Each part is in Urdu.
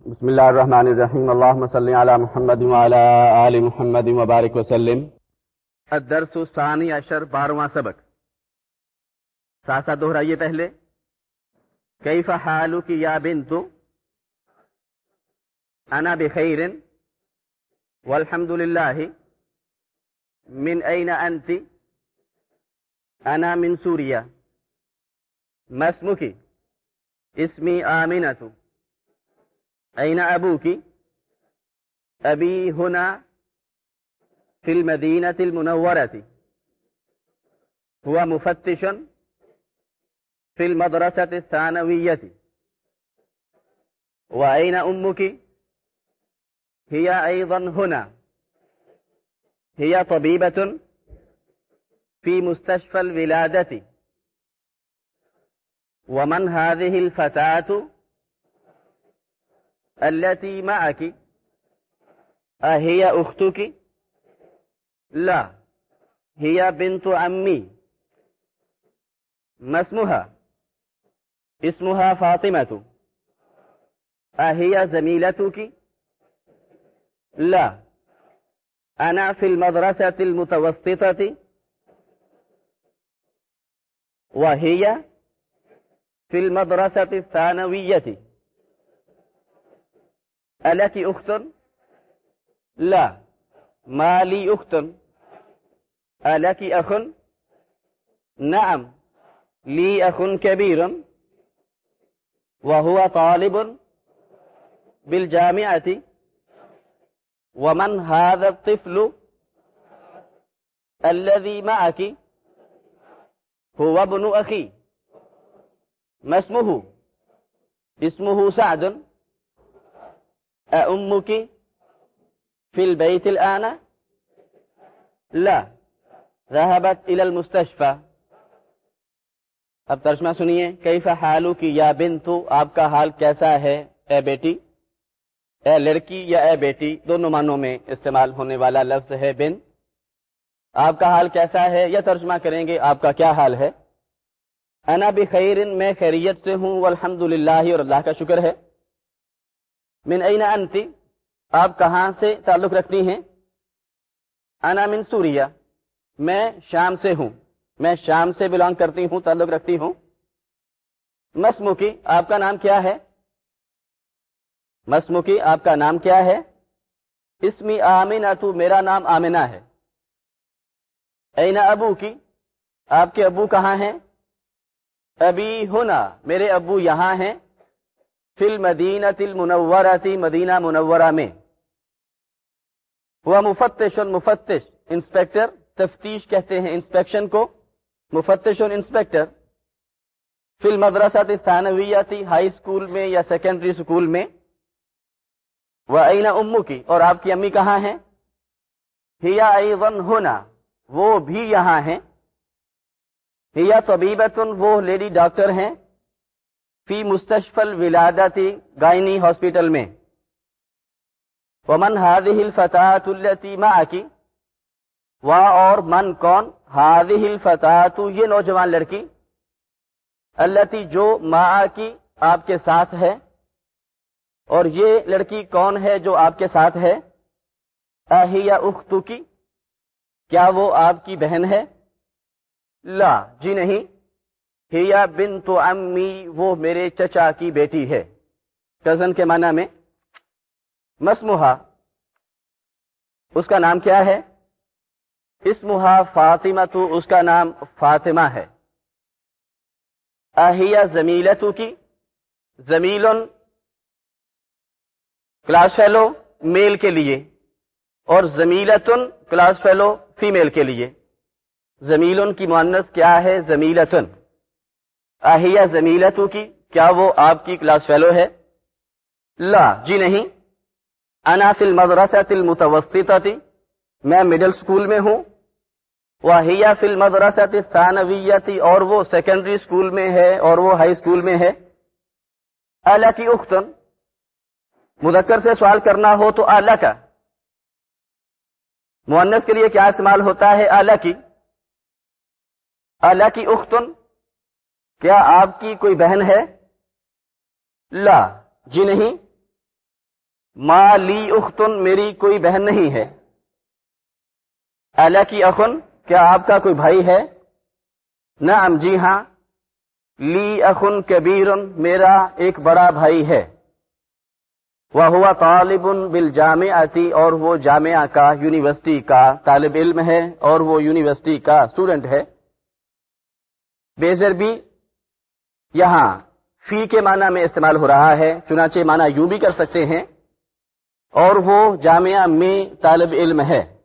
بسم الله الرحمن الرحيم اللهم صل على محمد وعلى آل محمد وبارك وسلم. الدرس الثاني عشر بارواں سبق. ساتھ ساتھ دہرائیے پہلے. کیف حالك یا بنت؟ انا بخير والحمد لله من اين انت؟ انا من سوريا ما اسمك اسمي آمنة أين أبوك؟ أبي هنا في المدينة المنورة. هو مفتش في المدرسة الثانوية. وأين أمك؟ هي أيضا هنا. هي طبيبة في مستشفى الولادة. ومن هذه الفتاة؟ التي معك. أهي أختك؟ لا. هي بنت عمي. ما اسمها؟ اسمها فاطمة. أهي زميلتك؟ لا. أنا في المدرسة المتوسطة. وهي في المدرسة الثانوية. ألك أخت لا. ما لي أخت ألك أخ نعم. لي أخ كبير وهو طالب بالجامعة. ومن هذا الطفل الذي معك؟ هو ابن أخي. ما اسمه؟ اسمه سعد. أأمك في البيت الآن؟ لا. ذهبت إلى المستشفى. اب ترجمہ سنیے. کیف حالو کی یا بنتو آپ کا حال کیسا ہے؟ اے بیٹی. اے لڑکی یا اے بیٹی؟ دونوں معنوں میں استعمال ہونے والا لفظ ہے بن. آپ کا حال کیسا ہے؟ یا ترجمہ کریں گے. آپ کا کیا حال ہے؟ انا بخیر میں خیریت سے ہوں الحمد اور اللہ کا شکر ہے۔ من این انتی؟ آپ کہاں سے تعلق رکھتی ہیں؟ انا من سوریا۔ میں شام سے ہوں۔ میں شام سے بلانگ کرتی ہوں، تعلق رکھتی ہوں۔ مسمکی آپ کا نام کیا ہے؟ مسمکی آپ کا نام کیا ہے؟ اسمی آمینہ تو میرا نام آمینہ ہے۔ اینا ابو کی آپ کے ابو کہاں ہیں؟ ابھی ہونا، میرے ابو یہاں ہیں۔ فل مدینہ تل منوراتی مدینہ منورہ میں۔ وہ مفتش مفتش، انسپیکٹر تفتیش کہتے ہیں انسپیکشن کو۔ مفتش انسپیکٹر۔ فل مدرسہ ثانویاتی ہائی اسکول میں یا سیکنڈری اسکول میں۔ وہ اینا امو کی، اور آپ کی امی کہاں ہیں؟ ہیا ایون ہونا، وہ بھی یہاں ہیں۔ ہیا طبیبتن، وہ لیڈی ڈاکٹر ہیں۔ فی مستشفل ولادتی گائنی ہاسپٹل میں۔ ومن هذه الفتاة التي معك وا اور من کون؟ هذه الفتاة یہ نوجوان لڑکی التي جو ما کی آپ کے ساتھ ہے، اور یہ لڑکی کون ہے جو آپ کے ساتھ ہے؟ اہیا اختو کی؟ کیا وہ آپ کی بہن ہے؟ لا جی نہیں۔ ہیا بن تو امی، وہ میرے چچا کی بیٹی ہے۔ کزن کے معنی میں مسموہا۔ اس کا نام کیا ہے؟ اسمہا فاطمہ تو اس کا نام فاطمہ ہے۔ اہیا زمیلتو کی زمیل کلاس فیلو میل کے لیے اور زمیلتن کلاس فیلو فیمیل کے لیے۔ زمیل کی معنس کیا ہے؟ زمیلتن۔ اہیا زمیلتو کی؟ کیا وہ آپ کی کلاس فیلو ہے؟ لا جی نہیں۔ انا فی المدرسہ المتوسطہ میں مڈل سکول میں ہوں۔ وہ فی المدرسہ ثانویتی اور وہ سیکنڈری سکول میں ہے، اور وہ ہائی سکول میں ہے۔ اعلی کی اختن، مذکر سے سوال کرنا ہو تو اعلی کا مونس کے لیے کیا استعمال ہوتا ہے اعلی کی اعلی کی اختن کیا آپ کی کوئی بہن ہے؟ لا جی نہیں۔ ما لی اختن، میری کوئی بہن نہیں ہے۔ اللہ کی اخن، کیا آپ کا کوئی بھائی ہے؟ نعم جی ہاں۔ لی اخن کبیر میرا ایک بڑا بھائی ہے۔ وہ ہوا طالب بل اور وہ جامعہ کا، یونیورسٹی کا طالب علم ہے، اور وہ یونیورسٹی کا اسٹوڈنٹ ہے۔ بیزر بھی یہاں فی کے معنی میں استعمال ہو رہا ہے، چنانچہ معنی یوں بھی کر سکتے ہیں۔ اور وہ جامعہ میں طالب علم ہے۔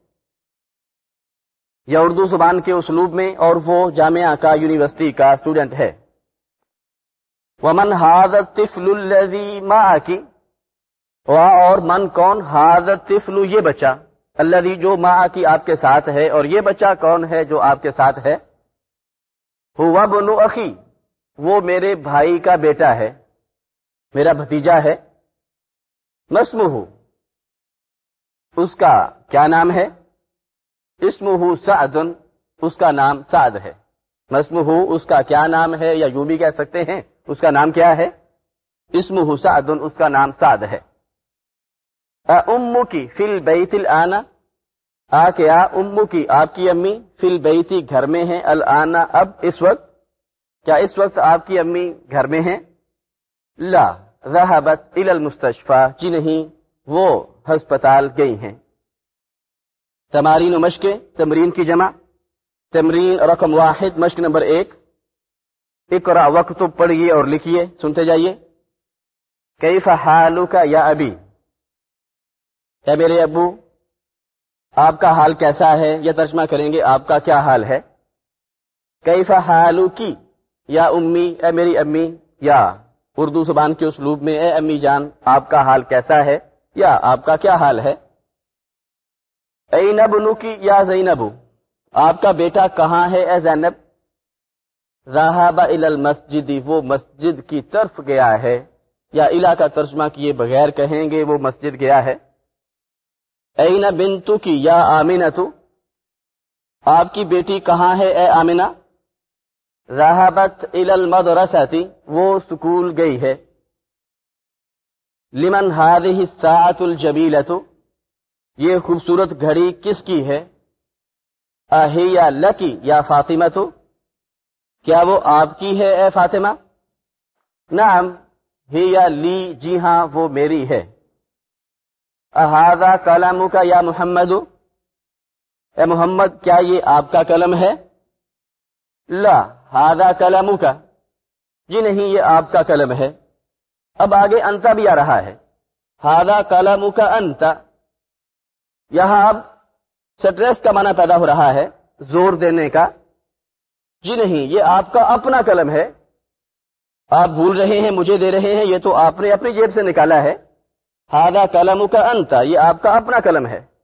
یا اردو زبان کے اسلوب میں اور وہ جامعہ کا یونیورسٹی کا اسٹوڈنٹ ہے۔ ومن حاضت طفل الذی ماں کی اور من کون؟ حاضت طفل یہ بچہ۔ اللہ جو ماں کی آپ کے ساتھ ہے اور یہ بچہ کون ہے جو آپ کے ساتھ ہے؟ ہوا بنو اخی وہ میرے بھائی کا بیٹا ہے، میرا بھتیجا ہے مسم اس کا کیا نام ہے؟ اسم سعد اس کا نام سعد ہے۔ مسم اس کا کیا نام ہے یا یوں بھی کہہ سکتے ہیں، اس کا نام کیا ہے؟ اسم سعد اس کا نام سعد ہے۔ ام کی فل بیت آنا آ کیا ام کی آپ کی امی فل بیتی گھر میں ہیں النا اب اس وقت کیا اس وقت آپ کی امی گھر میں ہیں؟ لا رحبت ال المستشفا جی نہیں، وہ ہسپتال گئی ہیں۔ تمارین و مشق تمرین کی جمع۔ تمرین رقم واحد، مشق نمبر ایک۔ اقرا وقت پڑھیے اور لکھیے، سنتے جائیے۔ کئی فہالو کا یا ابھی کیا میرے ابو، آپ کا حال کیسا ہے؟ یا ترجمہ کریں گے، آپ کا کیا حال ہے؟ کئی فہالو کی یا امی، اے میری امی، یا اردو زبان کے اسلوب میں، اے امی جان، آپ کا حال کیسا ہے؟ یا آپ کا کیا حال ہے؟ اینب نو کی، یا زینب آپ کا بیٹا کہاں ہے؟ اے زینب۔ راہبہ المسجد، وہ مسجد کی طرف گیا ہے۔ یا الا کا ترجمہ کیے بغیر کہیں گے، وہ مسجد گیا ہے۔ این بنتو کی، یا آمینہ تو آپ کی بیٹی کہاں ہے؟ اے آمینہ۔ راہبت المدرسہ وہ سکول گئی ہے۔ لمن هذه الساعة الجبیلة یہ خوبصورت گھڑی کس کی ہے؟ اہی یا لکی یا فاطمہ تو کیا وہ آپ کی ہے اے فاطمہ؟ نعم ہی یا لی جی ہاں وہ میری ہے۔ احاذہ کلام کا یا محمد؟ اے محمد، کیا یہ آپ کا قلم ہے؟ لا۔ ہادا کلام کا جی نہیں، یہ آپ کا قلم ہے۔ اب آگے انتا بھی آ رہا ہے۔ ہادا کلام کا انتا یہاں اب سٹریس کا معنی پیدا ہو رہا ہے، زور دینے کا۔ جی نہیں، یہ آپ کا اپنا قلم ہے۔ آپ بھول رہے ہیں، مجھے دے رہے ہیں، یہ تو آپ نے اپنی جیب سے نکالا ہے۔ ہادا قلم کا انت، یہ آپ کا اپنا قلم ہے۔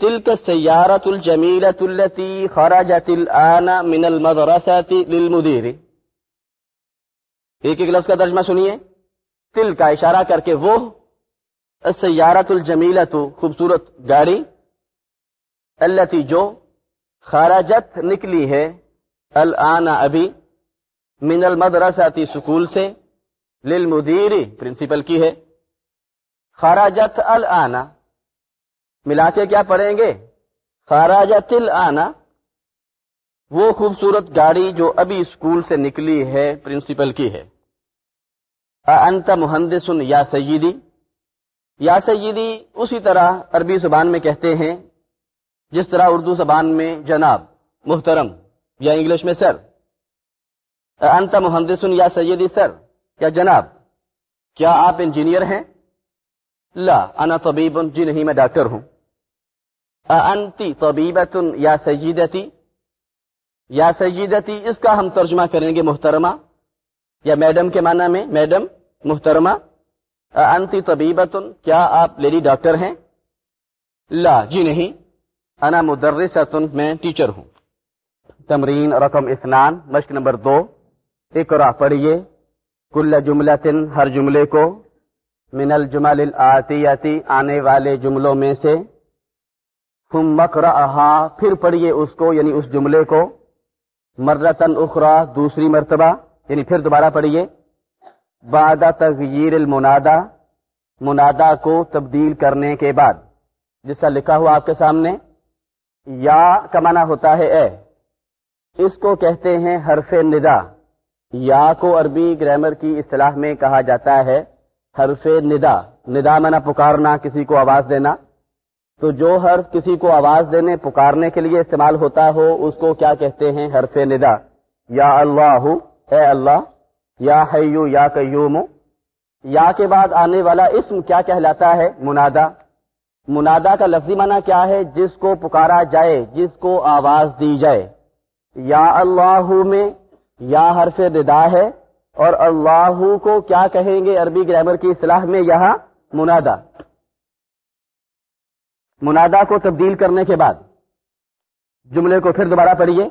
تلک سیارت الجمیلت التی خراجت النا من المدرسات للمدیر ایک ایک لفظ کا ترجمہ سنیے. تل کا اشارہ کر کے وہ سیارت الجمیلا تو خوبصورت گاڑی اللہ جو خراجت نکلی ہے النا ابھی من المدرساتی سکول سے للمدیری پرنسپل کی ہے. خراجت النا ملا کے کیا پڑھیں گے؟ خراجت النا وہ خوبصورت گاڑی جو ابھی اسکول سے نکلی ہے، پرنسپل کی ہے۔ انت مہندسن یا سیدی؟ یا سیدی اسی طرح عربی زبان میں کہتے ہیں، جس طرح اردو زبان میں جناب، محترم، یا انگلش میں سر۔ انت محدثن یا سیدی سر، یا جناب، کیا آپ انجینئر ہیں؟ لا، انا طبیب جی نہیں، میں ڈاکٹر ہوں۔ انتی طبیبت یا سیدتی یا سیدتی اس کا ہم ترجمہ کریں گے محترمہ. یا میڈم کے معنی میں، میڈم، محترمہ. انتی طبیبتن کیا آپ لیڈی ڈاکٹر ہیں؟ لا جی نہیں. انا مدرستن میں ٹیچر ہوں. تمرین رقم اسنان مشق نمبر دو. اقرا پڑھیے. کل جملتن ہر جملے کو. من الجمل الاتیتی آنے والے جملوں میں سے. ہم مکرا پھر پڑھیے اس کو یعنی اس جملے کو۔ مرتن اخرا دوسری مرتبہ یعنی پھر دوبارہ پڑھیے۔ بعد تغیر المنادا منادا کو تبدیل کرنے کے بعد۔ جس کا لکھا ہوا آپ کے سامنے، یا کمانا ہوتا ہے اے۔ اس کو کہتے ہیں حرف ندا۔ یا کو عربی گرامر کی اصطلاح میں کہا جاتا ہے حرف ندا۔ ندا منا پکارنا، کسی کو آواز دینا۔ تو جو حرف کسی کو آواز دینے، پکارنے کے لیے استعمال ہوتا ہو، اس کو کیا کہتے ہیں؟ حرف ندا۔ یا اللہ، اے اللہ، یا حیو، یا قیوم۔ یا کے بعد آنے والا اسم کیا کہلاتا ہے؟ منادا منادا کا لفظی معنی کیا ہے؟ جس کو پکارا جائے، جس کو آواز دی جائے۔ یا اللہ میں یا حرف ندا ہے، اور اللہ کو کیا کہیں گے؟ عربی گرامر کی اصلاح میں یہاں منادا منادا کو تبدیل کرنے کے بعد، جملے کو پھر دوبارہ پڑھیے۔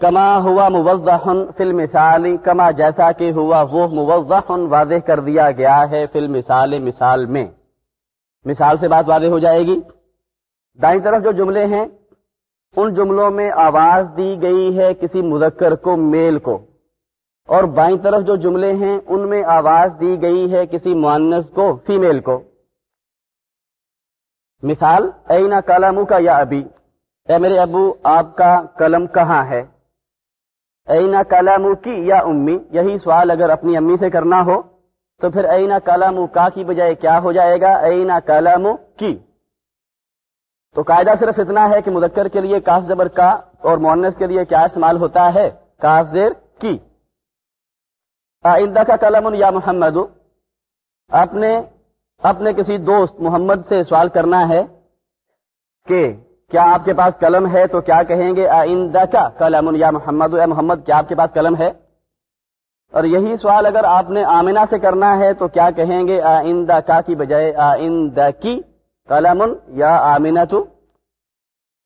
کما ہوا موضح فل مثال کما جیسا کہ ہوا وہ موضح واضح کر دیا گیا ہے فل مثال مثال میں۔ مثال سے بات واضح ہو جائے گی۔ دائیں طرف جو جملے ہیں، ان جملوں میں آواز دی گئی ہے کسی مذکر کو، میل کو۔ اور بائیں طرف جو جملے ہیں، ان میں آواز دی گئی ہے کسی معنس کو، فیمیل کو۔ مثال، اینا کلامو کا یا ابھی اے میرے ابو، آپ کا قلم کہاں ہے؟ اینا کلامو کی یا امی؟ یہی سوال اگر اپنی امی سے کرنا ہو، تو پھر اینا کلامو کا کی بجائے کیا ہو جائے گا؟ اینا کلامو کی تو قاعدہ صرف اتنا ہے کہ مذکر کے لیے کاف زبر کا اور مونس کے لیے کیا استعمال ہوتا ہے؟ کاف زیر کی۔ آئندہ کا کلام یا محمد اپنے اپنے کسی دوست محمد سے سوال کرنا ہے کہ کیا آپ کے پاس قلم ہے تو کیا کہیں گے آئندہ کا کلام یا محمد، اے محمد، کیا آپ کے پاس قلم ہے؟ اور یہی سوال اگر آپ نے آمینہ سے کرنا ہے تو کیا کہیں گے آئندہ کا کی بجائے آئندہ کی کلام یا آمینہ تو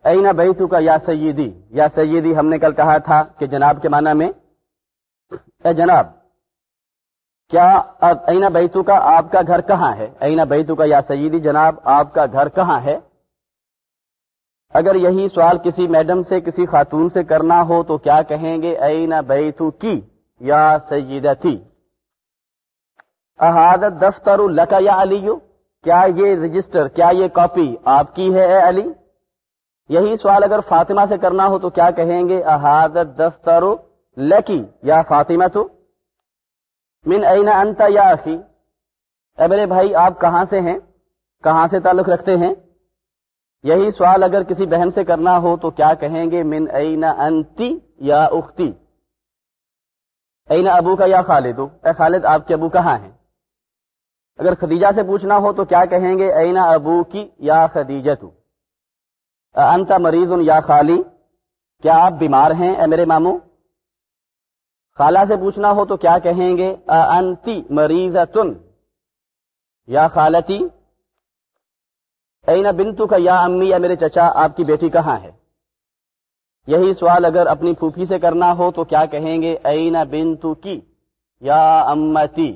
اینا بیتو کا یا سیدی؟ یا سیدی ہم نے کل کہا تھا کہ جناب کے معنی میں، اے جناب کیا اینا بیتو کا آپ کا گھر کہاں ہے؟ اینا بیتو کا یا سیدی جناب آپ کا گھر کہاں ہے؟ اگر یہی سوال کسی میڈم سے، کسی خاتون سے کرنا ہو تو کیا کہیں گے؟ اینا بیتو کی یا سیدتی؟ احادت دفتر لکا یا علیو کیا یہ رجسٹر، کیا یہ کاپی آپ کی ہے اے علی؟ یہی سوال اگر فاطمہ سے کرنا ہو تو کیا کہیں گے؟ احادت دفتر لکی یا فاطمہ تو من اینا انتا یا اخی؟ اے میرے بھائی، آپ کہاں سے ہیں؟ کہاں سے تعلق رکھتے ہیں؟ یہی سوال اگر کسی بہن سے کرنا ہو تو کیا کہیں گے؟ من اینا انتی یا اختی؟ اینا ابو کا یا خالد اے خالد، آپ کے ابو کہاں ہیں؟ اگر خدیجہ سے پوچھنا ہو تو کیا کہیں گے؟ اینا ابو کی یا خدیجہ انتا مریض یا خالی؟ کیا آپ بیمار ہیں اے میرے ماموں؟ خالہ سے پوچھنا ہو تو کیا کہیں گے؟ انتی مریض یا خالتی، اینا بنتو کا یا امی یا میرے چچا، آپ کی بیٹی کہاں ہے؟ یہی سوال اگر اپنی پھوپھی سے کرنا ہو تو کیا کہیں گے؟ اینا بنتو کی یا امتی۔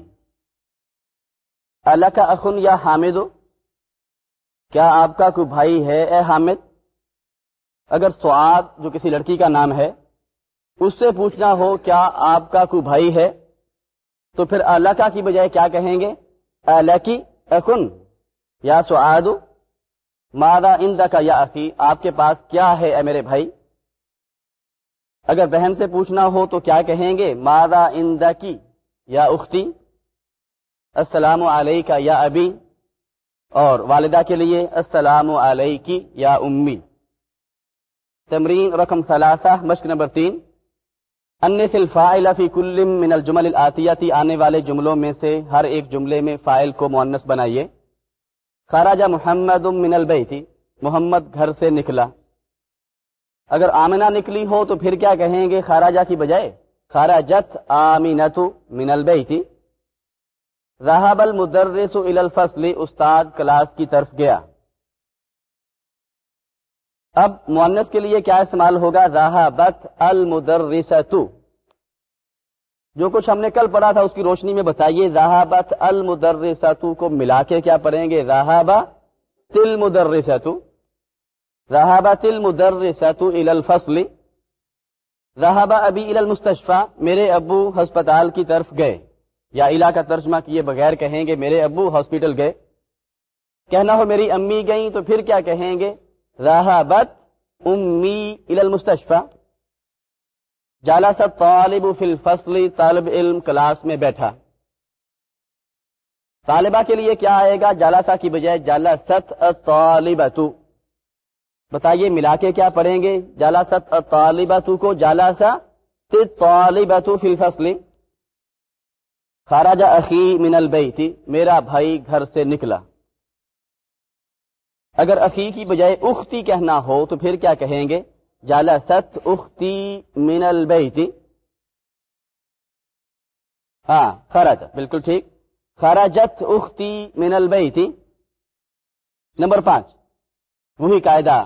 اللہ کا اخن یا حامد؟ کیا آپ کا کوئی بھائی ہے اے حامد؟ اگر سواد جو کسی لڑکی کا نام ہے اس سے پوچھنا ہو، کیا آپ کا کوئی بھائی ہے؟ تو پھر اللہ کا کی بجائے کیا کہیں گے؟ اللہ کی اخن یا سعاد مادا اند کا یا عقی آپ کے پاس کیا ہے اے میرے بھائی؟ اگر بہن سے پوچھنا ہو تو کیا کہیں گے؟ مادا اند کی یا اختی؟ السلام علیہ کا یا ابی؟ اور والدہ کے لیے السلام علیہ کی یا امی؟ تمرین رقم ثلاثہ، مشق نمبر تین۔ ان فی الفاعل فی کل من الجمل الاتیاتی آنے والے جملوں میں سے ہر ایک جملے میں فائل کو مؤنث بنائیے۔ خراجہ محمد من البیتی محمد گھر سے نکلا۔ اگر آمنہ نکلی ہو تو پھر کیا کہیں گے خاراجہ کی بجائے؟ خراجت آمینت من البیتی رہب المدرس الى الفصل، استاد کلاس کی طرف گیا۔ اب مونس کے لیے کیا استعمال ہوگا؟ راہ بت المدرسو جو کچھ ہم نے کل پڑھا تھا اس کی روشنی میں بتائیے راہ بت المدرسو کو ملا کے کیا پڑھیں گے؟ راہبا تل مدرسو راہبا تل مدرسو ال الفصل۔ راہبا ابھی ال المستشفا میرے ابو ہسپتال کی طرف گئے۔ یا علا کا ترجمہ کیے بغیر کہیں گے، میرے ابو ہاسپٹل گئے۔ کہنا ہو میری امی گئیں تو پھر کیا کہیں گے؟ راہبت امی المستشفى. جالا سا طالب فی الفصل، طالب علم کلاس میں بیٹھا۔ طالبہ کے لیے کیا آئے گا؟ جالاسا کی بجائے جالا ست طالب بتائیے، ملا کے کیا پڑھیں گے؟ جالا ست طالبہ کو جالا سا طالب فی الفصل۔ خارجہ اخی من البیت۔ میرا بھائی گھر سے نکلا۔ اگر اخی کی بجائے اختی کہنا ہو تو پھر کیا کہیں گے؟ جالا ست اختی من البیت. ہاں خراجہ بالکل ٹھیک. خراجت اختی من البیت. نمبر پانچ. وہی قاعدہ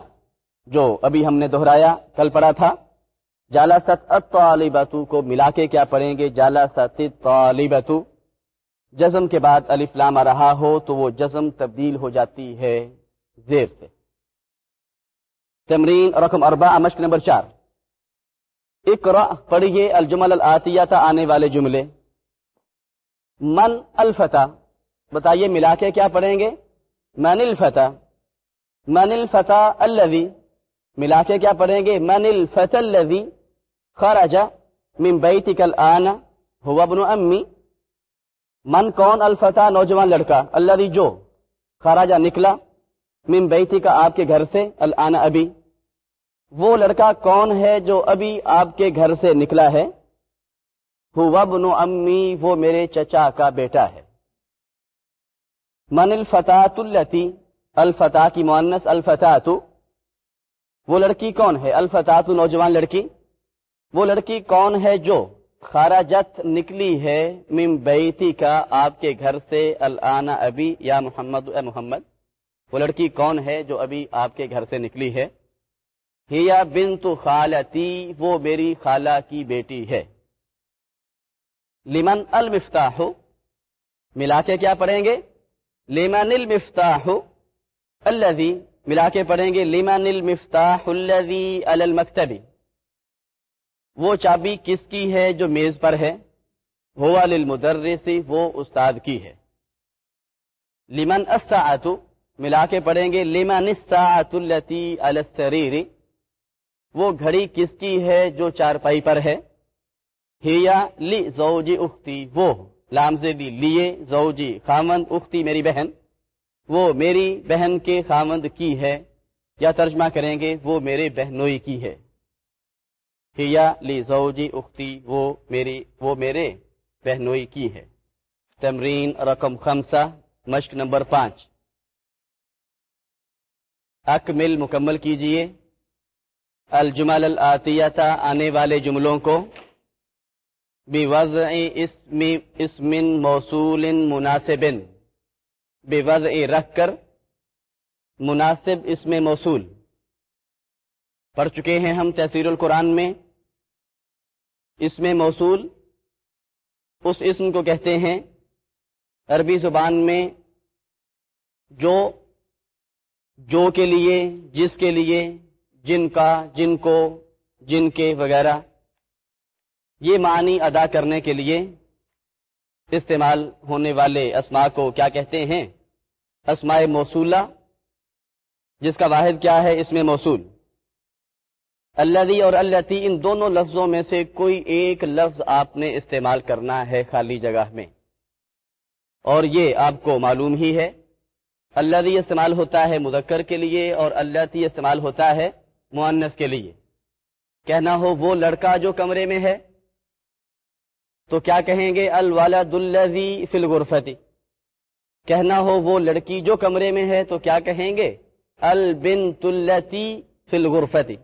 جو ابھی ہم نے دہرایا، کل پڑھا تھا. جالا ست طالباتو کو ملا کے کیا پڑھیں گے؟ جالا ست طالباتو جزم کے بعد لام آ رہا ہو تو وہ جزم تبدیل ہو جاتی ہے. زیر سے تمرین رقم اربا مشق نمبر چار۔ اقرا پڑھیے، الجمل العطیہ آنے والے جملے۔ من الفتح بتائیے ملا کے کیا پڑھیں گے؟ من الفتح من الفتح الذي ملا کے کیا پڑھیں گے؟ من الفتح الذي خرج من بيتك الان هو ابن امی۔ من کون الفتح نوجوان لڑکا۔ الذي جو خرج، نکلا۔ من بیتی کا آپ کے گھر سے، الان ابھی وہ لڑکا کون ہے جو ابھی آپ کے گھر سے نکلا ہے؟ ابن امی، وہ میرے چچا کا بیٹا ہے۔ من الفتح التی الفتح کی معنس الفتح وہ لڑکی کون ہے؟ الفتح نوجوان لڑکی۔ وہ لڑکی کون ہے جو خارجت نکلی ہے مم بیتی کا آپ کے گھر سے، الان ابھی یا محمد، اے محمد؟ وہ لڑکی کون ہے جو ابھی آپ کے گھر سے نکلی ہے؟ ہیا بن تو خالتی، وہ میری خالہ کی بیٹی ہے۔ لمن المفتاح، ملا کے کیا پڑھیں گے؟ لیمن المفتاح الذي ملا کے پڑھیں گے لیمن المفتاح الذي علی المکتبی وہ چابی کس کی ہے جو میز پر ہے؟ ہوا للمدرس، وہ استاد کی ہے۔ لمن الساعت ملا کے پڑھیں گے، لمن الساعت التي وہ گھڑی کس کی ہے جو چارپائی پر ہے؟ ہیا لی زوجی اختی۔ وہ لام سے دی لیے زوجی خامند اختی میری بہن۔ وہ میری بہن کے خامند کی ہے۔ یا ترجمہ کریں گے، وہ میرے بہنوئی کی ہے۔ ہیا لی زوجی اختی۔ وہ میری، وہ میرے بہنوئی کی ہے۔ تمرین رقم خمسہ، مشق نمبر پانچ۔ اکمل مکمل کیجیے۔ الجمل العطیہ آنے والے جملوں کو۔ بے وضع اسم اسم موصول مناسب۔ بے وضع رکھ کر مناسب اسم موصول۔ پڑھ چکے ہیں ہم تحصیر القرآن میں۔ اسم موصول اس اسم کو کہتے ہیں۔ عربی زبان میں جو جو کے لیے، جس کے لیے، جن کا، جن کو، جن کے وغیرہ۔ یہ معنی ادا کرنے کے لیے استعمال ہونے والے اسما کو کیا کہتے ہیں؟ اسماء موصولہ، جس کا واحد کیا ہے؟ اس میں موصول۔ اللہ اور اللہ ان دونوں لفظوں میں سے کوئی ایک لفظ آپ نے استعمال کرنا ہے خالی جگہ میں۔ اور یہ آپ کو معلوم ہی ہے۔ اللہ استعمال ہوتا ہے مذکر کے لیے اور اللہ استعمال ہوتا ہے معنس کے لیے۔ کہنا ہو وہ لڑکا جو کمرے میں ہے، تو کیا کہیں گے؟ الوالد الذی فی الغرفتی۔ کہنا ہو وہ لڑکی جو کمرے میں ہے، تو کیا کہیں گے؟ البنت التی فی الغرفتی۔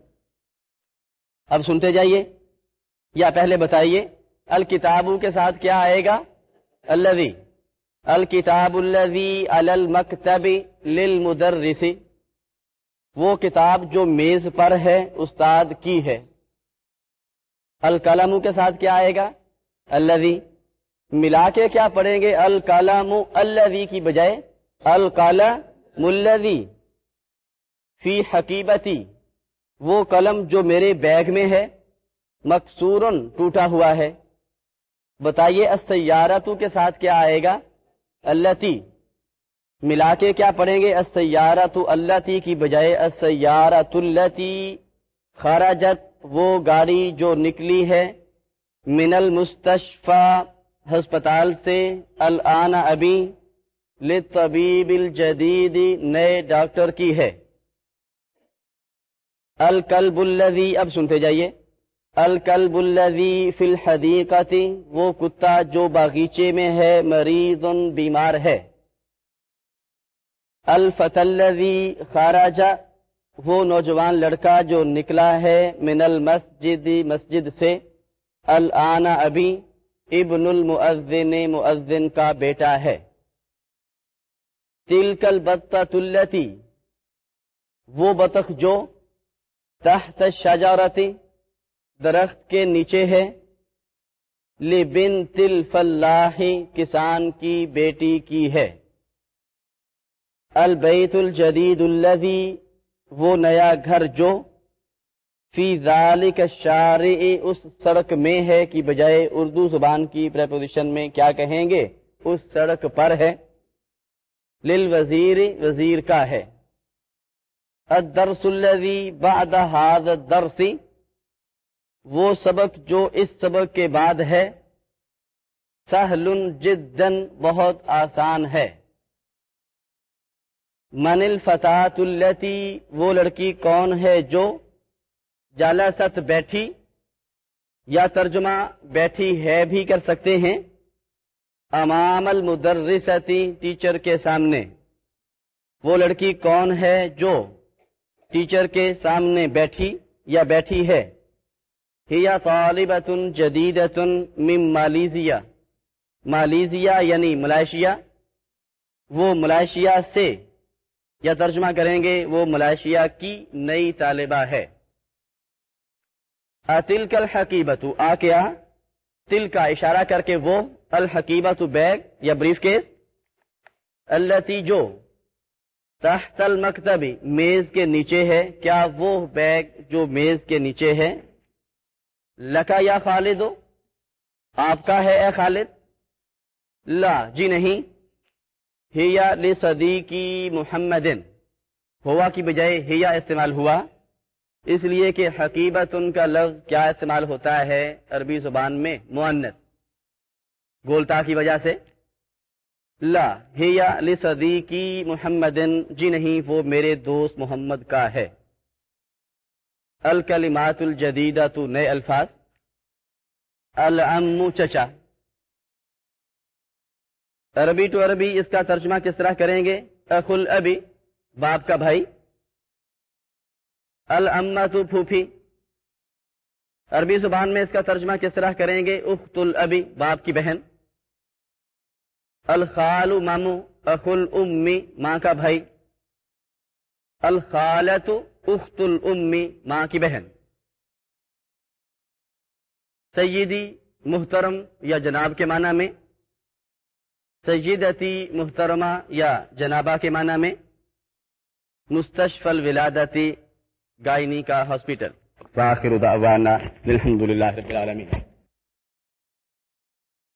اب سنتے جائیے یا پہلے بتائیے، الکتابو کے ساتھ کیا آئے گا؟ الذی۔ الکتاب الذی علی المکتب للمدرسی وہ کتاب جو میز پر ہے، استاد کی ہے۔ الکلم کے ساتھ کیا آئے گا؟ الذی، ملا کے کیا پڑھیں گے؟ الکلام الذی کی بجائے الکلم الذی۔ فی حقیبتی، وہ قلم جو میرے بیگ میں ہے مقصور ٹوٹا ہوا ہے۔ بتائیے، السیارتو کے ساتھ کیا آئے گا؟ التی۔ ملا کے کیا پڑھیں گے؟ السیارت التی کی بجائے السیارت التی خرجت وہ گاڑی جو نکلی ہے من المستشفى ہسپتال سے۔ الان ابھی لطبیب الجدید نئے ڈاکٹر کی ہے۔ الکلب الذی، اب سنتے جائیے۔ الکلب الذی فی الحدیقت وہ کتا جو باغیچے میں ہے، مریض بیمار ہے۔ الفت الذی خارجہ وہ نوجوان لڑکا جو نکلا ہے من المسجد، مسجد سے۔ الان ابھی ابن المؤذن، مؤذن کا بیٹا ہے۔ تلکل بطت التی، وہ بطخ جو تحت شجارتی درخت کے نیچے ہے۔ لبن تل فلاح کسان کی بیٹی کی ہے۔ البیت الجدید الذی وہ نیا گھر جو فی ذالک الشارع، اس سڑک میں ہے کہ بجائے اردو زبان کی پریپوزیشن میں کیا کہیں گے؟ اس سڑک پر ہے۔ للوزیر وزیر کا ہے۔ الدرس الذی بعد هذا الدرس وہ سبق جو اس سبق کے بعد ہے سہل جدا بہت آسان ہے۔ من الفتات التی وہ لڑکی کون ہے جو جالست بیٹھی یا ترجمہ بیٹھی ہے بھی کر سکتے ہیں۔ امام المدرستی ٹیچر کے سامنے۔ وہ لڑکی کون ہے جو ٹیچر کے سامنے بیٹھی یا بیٹھی ہے۔ ہیا طالبۃ جدیدۃ من مالیزیا. مالیزیا یعنی ملائیشیا وہ ملائیشیا سے یا ترجمہ کریں گے وہ ملائیشیا کی نئی طالبہ ہے. تل کل حقیبت آ کیا تل کا اشارہ کر کے وہ الحقیبت بیگ یا بریف کیس اللہ جو تحت المکتبی میز کے نیچے ہے، کیا وہ بیگ جو میز کے نیچے ہے؟ لکا یا خالد آپ کا ہے اے خالد؟ لا جی نہیں۔ ہیا لصدیقی محمدن۔ ہوا کی بجائے ہیا استعمال ہوا۔ اس لیے کہ حقیبت ان کا لفظ کیا استعمال ہوتا ہے عربی زبان میں؟ معنت گولتا کی وجہ سے۔ لا، ہیا لصدیقی محمدن۔ جی نہیں، وہ میرے دوست محمد کا ہے۔ الکلمات الجدیدہ تو نئے الفاظ۔ العم چچا۔ عربی ٹو عربی، اس کا ترجمہ کس طرح کریں گے؟ اخل ابی باپ کا بھائی۔ الما تو پھوپھی۔ عربی زبان میں اس کا ترجمہ کس طرح کریں گے؟ اخت البی باپ کی بہن۔ الخال مامو اخل امی ماں کا بھائی۔ الخالت اخت الامی ماں کی بہن. سیدی محترم یا جناب کے معنی میں، سیدتی محترمہ یا جنابہ کے معنی میں مستشفل ولادتی گائنی کا ہاسپٹل الحمد للہ رب العالمین.